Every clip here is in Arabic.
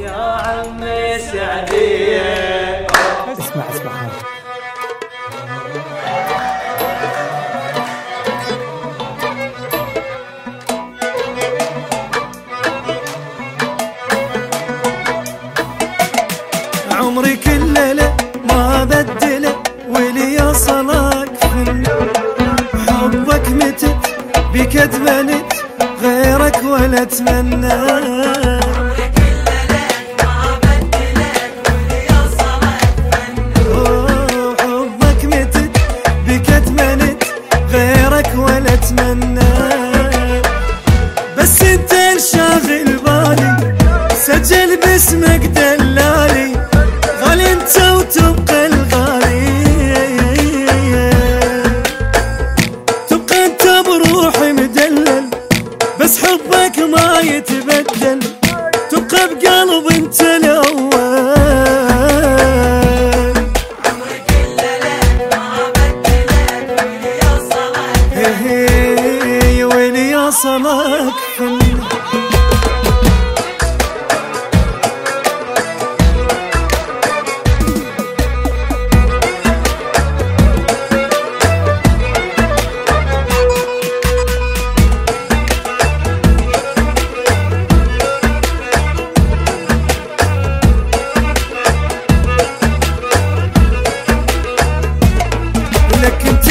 يا عمي سعدية. اسمع اسمع. عمري كله ما بدله ولي فن حبك متت بك ادمنت غيرك ولا أتمنى. سجل باسمك دلالي غالي انت وتبقى الغالي. تبقى انت بروحي مدلل بس حبك ما يتبدل. تبقى بقلب انت الأول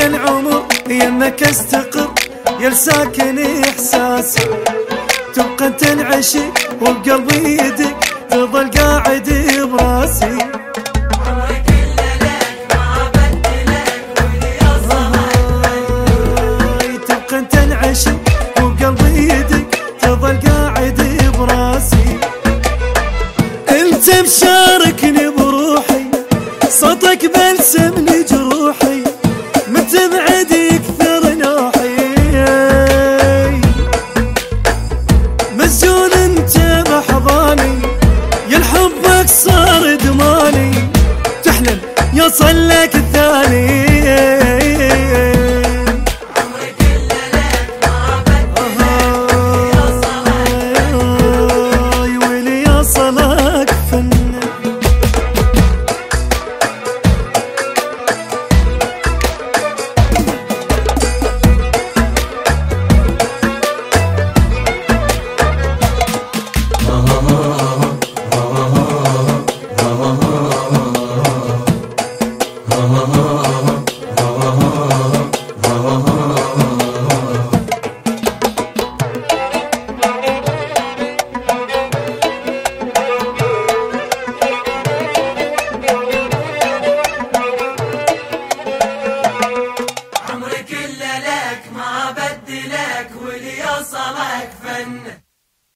العمر يمك استقر يا ساكن احساسي تبقى العشق وبقلبي يدك تظل قاعد براسي. تبقى وبقلبي يدك تظل قاعد براسي. مشاركني بروحي صوتك بلسمني جروحي. مسجون انت بحضاني يا حبك صار ادماني تحلم يوصل لك الثاني.